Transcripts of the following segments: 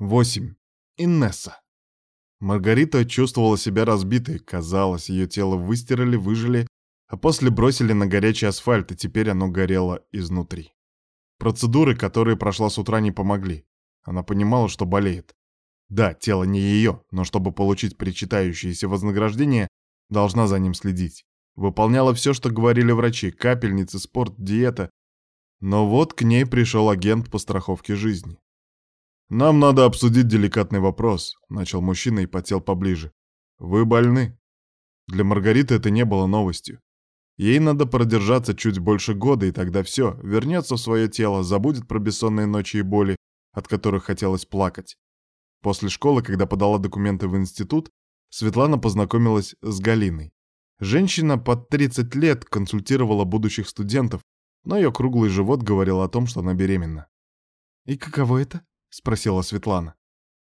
8. Иннесса. Маргарита чувствовала себя разбитой, казалось, ее тело выстирали, выжили, а после бросили на горячий асфальт, и теперь оно горело изнутри. Процедуры, которые прошла с утра, не помогли. Она понимала, что болеет. Да, тело не ее, но чтобы получить причитающееся вознаграждение, должна за ним следить. Выполняла все, что говорили врачи, капельницы, спорт, диета. Но вот к ней пришел агент по страховке жизни. «Нам надо обсудить деликатный вопрос», — начал мужчина и потел поближе. «Вы больны?» Для Маргариты это не было новостью. Ей надо продержаться чуть больше года, и тогда все, вернется в свое тело, забудет про бессонные ночи и боли, от которых хотелось плакать. После школы, когда подала документы в институт, Светлана познакомилась с Галиной. Женщина под 30 лет консультировала будущих студентов, но ее круглый живот говорил о том, что она беременна. «И каково это?» — спросила Светлана.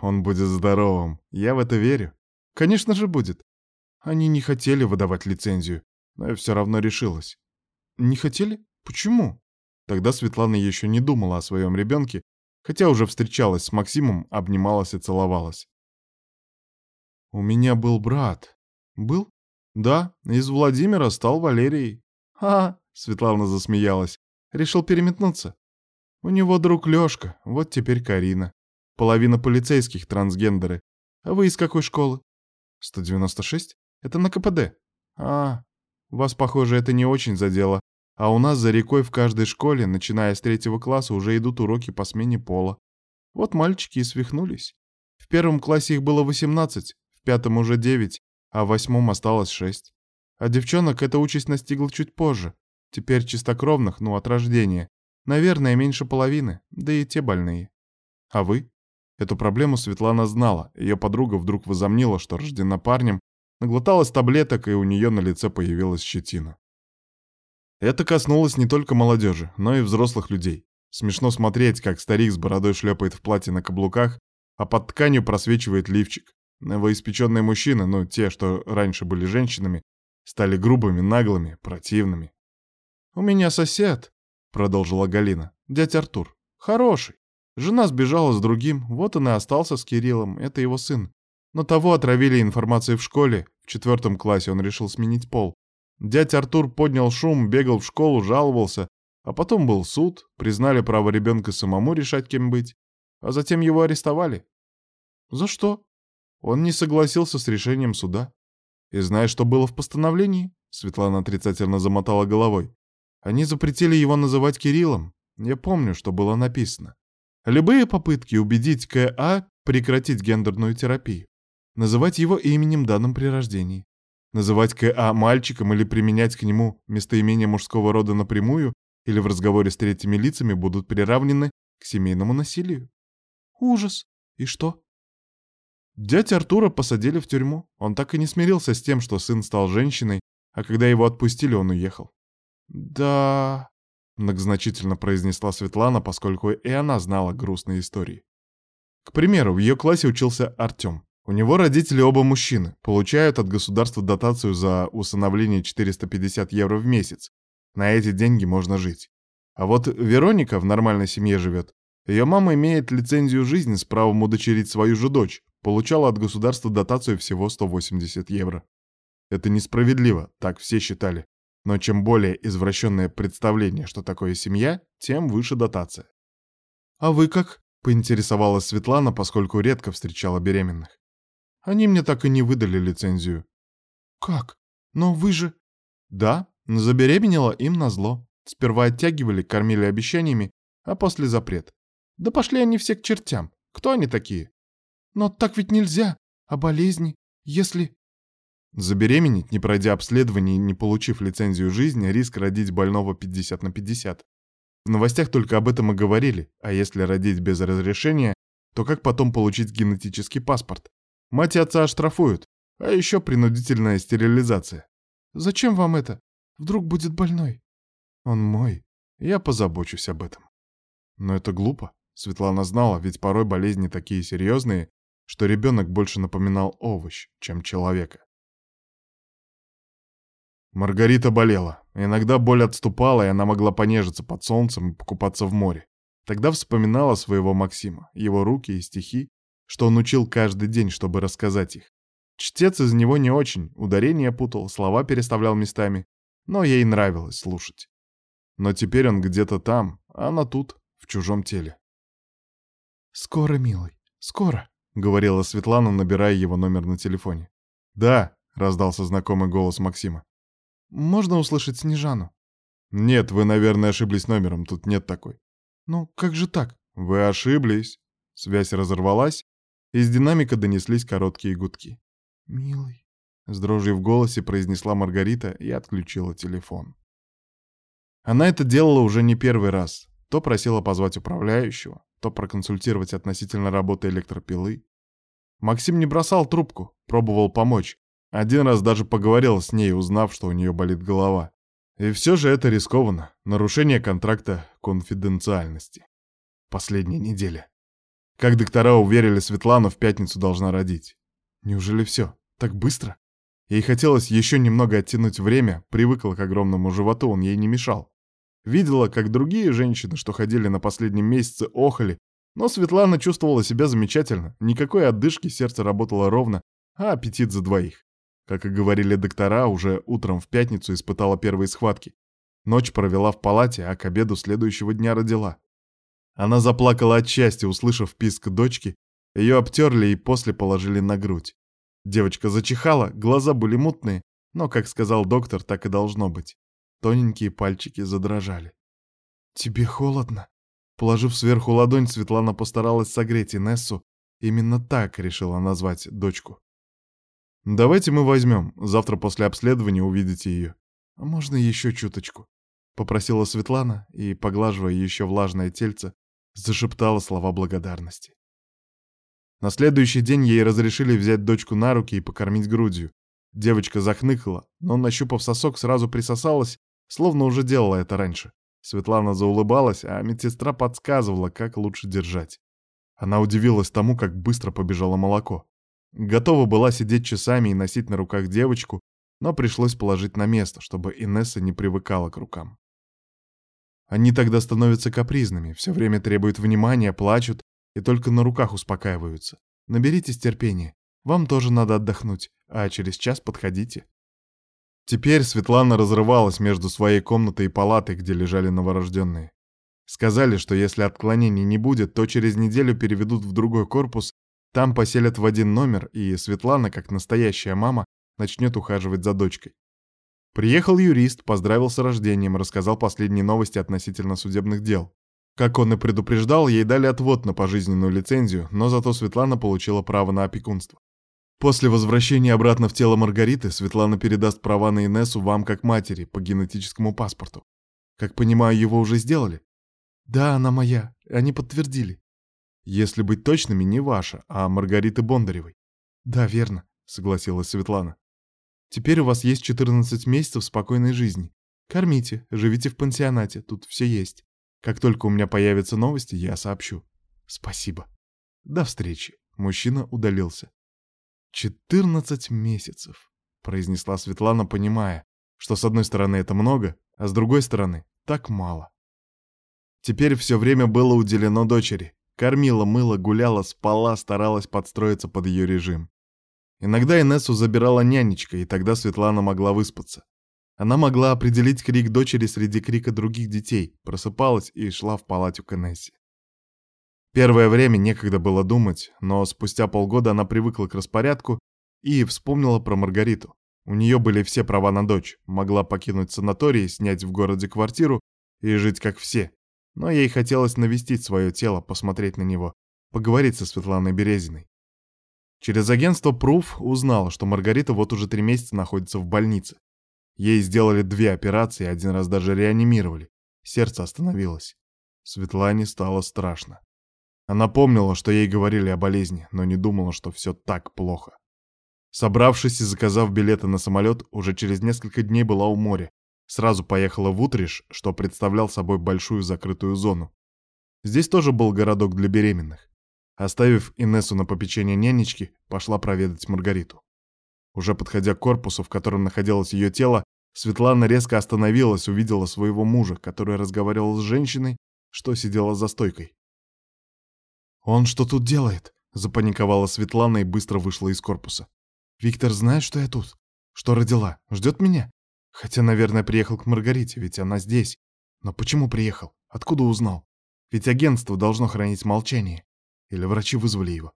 «Он будет здоровым. Я в это верю». «Конечно же будет. Они не хотели выдавать лицензию, но я все равно решилась». «Не хотели? Почему?» Тогда Светлана еще не думала о своем ребенке, хотя уже встречалась с Максимом, обнималась и целовалась. «У меня был брат». «Был?» «Да, из Владимира стал Валерией». «Ха!» — Светлана засмеялась. «Решил переметнуться?» У него друг Лёшка, вот теперь Карина. Половина полицейских трансгендеры. А вы из какой школы? 196? Это на КПД. А, вас, похоже, это не очень задело. А у нас за рекой в каждой школе, начиная с третьего класса, уже идут уроки по смене пола. Вот мальчики и свихнулись. В первом классе их было 18, в пятом уже 9, а в восьмом осталось 6. А девчонок эта участь настигла чуть позже. Теперь чистокровных, ну, от рождения. Наверное, меньше половины, да и те больные. А вы? Эту проблему Светлана знала. Ее подруга вдруг возомнила, что рождена парнем, наглоталась таблеток, и у нее на лице появилась щетина. Это коснулось не только молодежи, но и взрослых людей. Смешно смотреть, как старик с бородой шлепает в платье на каблуках, а под тканью просвечивает лифчик. Новоиспеченные мужчины, ну те, что раньше были женщинами, стали грубыми, наглыми, противными. «У меня сосед», — продолжила Галина. «Дядя Артур. Хороший. Жена сбежала с другим, вот он и остался с Кириллом, это его сын. Но того отравили информацией в школе, в четвертом классе он решил сменить пол. Дядя Артур поднял шум, бегал в школу, жаловался, а потом был суд, признали право ребенка самому решать, кем быть, а затем его арестовали. За что? Он не согласился с решением суда. И знаешь, что было в постановлении? Светлана отрицательно замотала головой. Они запретили его называть Кириллом. Я помню, что было написано. Любые попытки убедить К.А. прекратить гендерную терапию. Называть его именем данным при рождении. Называть К.А. мальчиком или применять к нему местоимение мужского рода напрямую или в разговоре с третьими лицами будут приравнены к семейному насилию. Ужас. И что? Дядя Артура посадили в тюрьму. Он так и не смирился с тем, что сын стал женщиной, а когда его отпустили, он уехал. «Да...» — многозначительно произнесла Светлана, поскольку и она знала грустные истории. К примеру, в ее классе учился Артем. У него родители оба мужчины, получают от государства дотацию за усыновление 450 евро в месяц. На эти деньги можно жить. А вот Вероника в нормальной семье живет. Ее мама имеет лицензию жизни с правом удочерить свою же дочь, получала от государства дотацию всего 180 евро. Это несправедливо, так все считали. Но чем более извращенное представление, что такое семья, тем выше дотация. «А вы как?» — поинтересовалась Светлана, поскольку редко встречала беременных. «Они мне так и не выдали лицензию». «Как? Но вы же...» «Да, забеременела им назло. Сперва оттягивали, кормили обещаниями, а после запрет. Да пошли они все к чертям. Кто они такие?» «Но так ведь нельзя. А болезни, если...» Забеременеть, не пройдя обследование и не получив лицензию жизни, риск родить больного 50 на 50. В новостях только об этом и говорили, а если родить без разрешения, то как потом получить генетический паспорт? Мать и отца оштрафуют, а еще принудительная стерилизация. Зачем вам это? Вдруг будет больной? Он мой, я позабочусь об этом. Но это глупо. Светлана знала, ведь порой болезни такие серьезные, что ребенок больше напоминал овощ, чем человека. Маргарита болела. Иногда боль отступала, и она могла понежиться под солнцем и покупаться в море. Тогда вспоминала своего Максима, его руки и стихи, что он учил каждый день, чтобы рассказать их. Чтец из него не очень, ударения путал, слова переставлял местами, но ей нравилось слушать. Но теперь он где-то там, а она тут, в чужом теле. «Скоро, милый, скоро», — говорила Светлана, набирая его номер на телефоне. «Да», — раздался знакомый голос Максима. «Можно услышать Снежану?» «Нет, вы, наверное, ошиблись номером, тут нет такой». «Ну, как же так?» «Вы ошиблись». Связь разорвалась, из динамика донеслись короткие гудки. «Милый», — с дрожью в голосе произнесла Маргарита и отключила телефон. Она это делала уже не первый раз. То просила позвать управляющего, то проконсультировать относительно работы электропилы. Максим не бросал трубку, пробовал помочь. Один раз даже поговорил с ней, узнав, что у нее болит голова. И все же это рискованно. Нарушение контракта конфиденциальности. Последняя неделя. Как доктора уверили, Светлана в пятницу должна родить. Неужели все? Так быстро? Ей хотелось еще немного оттянуть время, привыкла к огромному животу, он ей не мешал. Видела, как другие женщины, что ходили на последнем месяце, охали, но Светлана чувствовала себя замечательно, никакой отдышки, сердце работало ровно, а аппетит за двоих. Как и говорили доктора, уже утром в пятницу испытала первые схватки. Ночь провела в палате, а к обеду следующего дня родила. Она заплакала от счастья, услышав писк дочки, ее обтерли и после положили на грудь. Девочка зачихала, глаза были мутные, но, как сказал доктор, так и должно быть. Тоненькие пальчики задрожали. «Тебе холодно?» Положив сверху ладонь, Светлана постаралась согреть Инессу. Именно так решила назвать дочку. «Давайте мы возьмем. Завтра после обследования увидите ее». «А можно еще чуточку?» Попросила Светлана и, поглаживая еще влажное тельце, зашептала слова благодарности. На следующий день ей разрешили взять дочку на руки и покормить грудью. Девочка захныкала, но, нащупав сосок, сразу присосалась словно уже делала это раньше. Светлана заулыбалась, а медсестра подсказывала, как лучше держать. Она удивилась тому, как быстро побежало молоко. Готова была сидеть часами и носить на руках девочку, но пришлось положить на место, чтобы Инесса не привыкала к рукам. Они тогда становятся капризными, все время требуют внимания, плачут и только на руках успокаиваются. Наберитесь терпения, вам тоже надо отдохнуть, а через час подходите. Теперь Светлана разрывалась между своей комнатой и палатой, где лежали новорожденные. Сказали, что если отклонений не будет, то через неделю переведут в другой корпус, там поселят в один номер, и Светлана, как настоящая мама, начнет ухаживать за дочкой. Приехал юрист, поздравил с рождением, рассказал последние новости относительно судебных дел. Как он и предупреждал, ей дали отвод на пожизненную лицензию, но зато Светлана получила право на опекунство. После возвращения обратно в тело Маргариты Светлана передаст права на Инессу вам как матери по генетическому паспорту. Как понимаю, его уже сделали? Да, она моя. Они подтвердили. Если быть точными, не ваша, а Маргариты Бондаревой. Да, верно, согласилась Светлана. Теперь у вас есть 14 месяцев спокойной жизни. Кормите, живите в пансионате, тут все есть. Как только у меня появятся новости, я сообщу. Спасибо. До встречи. Мужчина удалился. «Четырнадцать месяцев», — произнесла Светлана, понимая, что с одной стороны это много, а с другой стороны так мало. Теперь все время было уделено дочери. Кормила, мыла, гуляла, спала, старалась подстроиться под ее режим. Иногда Инессу забирала нянечка, и тогда Светлана могла выспаться. Она могла определить крик дочери среди крика других детей, просыпалась и шла в палату к Инессе. Первое время некогда было думать, но спустя полгода она привыкла к распорядку и вспомнила про Маргариту. У нее были все права на дочь, могла покинуть санаторий, снять в городе квартиру и жить как все. Но ей хотелось навестить свое тело, посмотреть на него, поговорить со Светланой Березиной. Через агентство Пруф узнала, что Маргарита вот уже три месяца находится в больнице. Ей сделали две операции, один раз даже реанимировали. Сердце остановилось. Светлане стало страшно. Она помнила, что ей говорили о болезни, но не думала, что все так плохо. Собравшись и заказав билеты на самолет, уже через несколько дней была у моря. Сразу поехала в Утриш, что представлял собой большую закрытую зону. Здесь тоже был городок для беременных. Оставив Инессу на попечение нянечки, пошла проведать Маргариту. Уже подходя к корпусу, в котором находилось ее тело, Светлана резко остановилась, увидела своего мужа, который разговаривал с женщиной, что сидела за стойкой. «Он что тут делает?» — запаниковала Светлана и быстро вышла из корпуса. «Виктор знает, что я тут? Что родила? Ждет меня? Хотя, наверное, приехал к Маргарите, ведь она здесь. Но почему приехал? Откуда узнал? Ведь агентство должно хранить молчание. Или врачи вызвали его?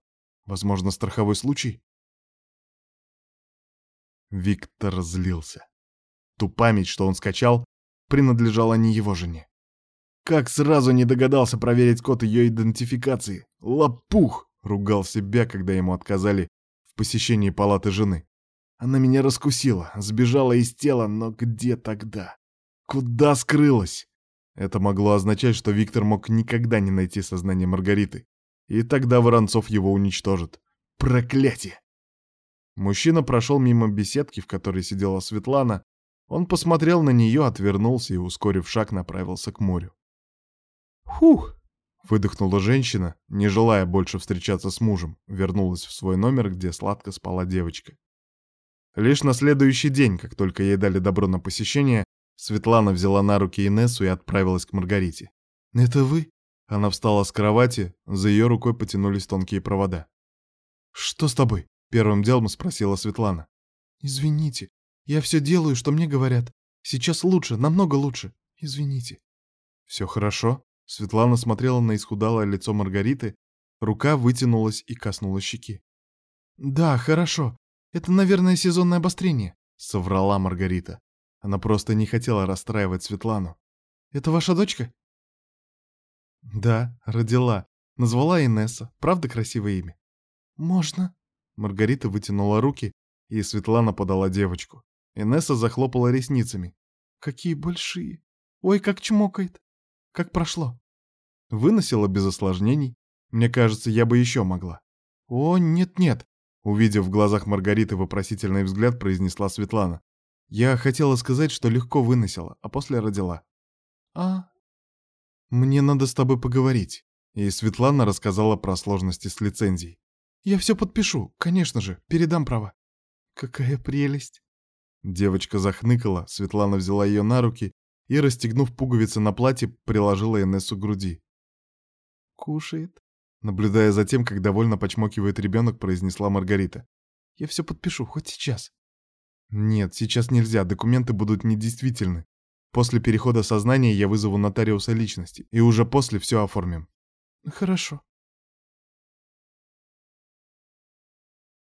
Возможно, страховой случай?» Виктор злился. Ту память, что он скачал, принадлежала не его жене. Как сразу не догадался проверить код ее идентификации? Лопух! Ругал себя, когда ему отказали в посещении палаты жены. Она меня раскусила, сбежала из тела, но где тогда? Куда скрылась? Это могло означать, что Виктор мог никогда не найти сознание Маргариты. И тогда Воронцов его уничтожит. Проклятие! Мужчина прошел мимо беседки, в которой сидела Светлана. Он посмотрел на нее, отвернулся и, ускорив шаг, направился к морю. «Фух!» — выдохнула женщина, не желая больше встречаться с мужем, вернулась в свой номер, где сладко спала девочка. Лишь на следующий день, как только ей дали добро на посещение, Светлана взяла на руки Инессу и отправилась к Маргарите. «Это вы?» Она встала с кровати, за ее рукой потянулись тонкие провода. «Что с тобой?» — первым делом спросила Светлана. «Извините, я все делаю, что мне говорят. Сейчас лучше, намного лучше. Извините». «Все хорошо?» Светлана смотрела на исхудалое лицо Маргариты, рука вытянулась и коснулась щеки. «Да, хорошо. Это, наверное, сезонное обострение», — соврала Маргарита. Она просто не хотела расстраивать Светлану. «Это ваша дочка?» «Да, родила. Назвала Инесса. Правда красивое имя?» «Можно?» Маргарита вытянула руки, и Светлана подала девочку. Инесса захлопала ресницами. «Какие большие! Ой, как чмокает! Как прошло?» Выносила без осложнений. Мне кажется, я бы еще могла. «О, нет-нет!» Увидев в глазах Маргариты вопросительный взгляд, произнесла Светлана. «Я хотела сказать, что легко выносила, а после родила». «А, мне надо с тобой поговорить». И Светлана рассказала про сложности с лицензией. «Я все подпишу, конечно же, передам права». «Какая прелесть!» Девочка захныкала, Светлана взяла ее на руки и, расстегнув пуговицы на платье, приложила Энессу к груди. «Кушает?» Наблюдая за тем, как довольно почмокивает ребенок, произнесла Маргарита. «Я все подпишу, хоть сейчас». «Нет, сейчас нельзя, документы будут недействительны. После перехода сознания я вызову нотариуса личности, и уже после все оформим». «Хорошо»,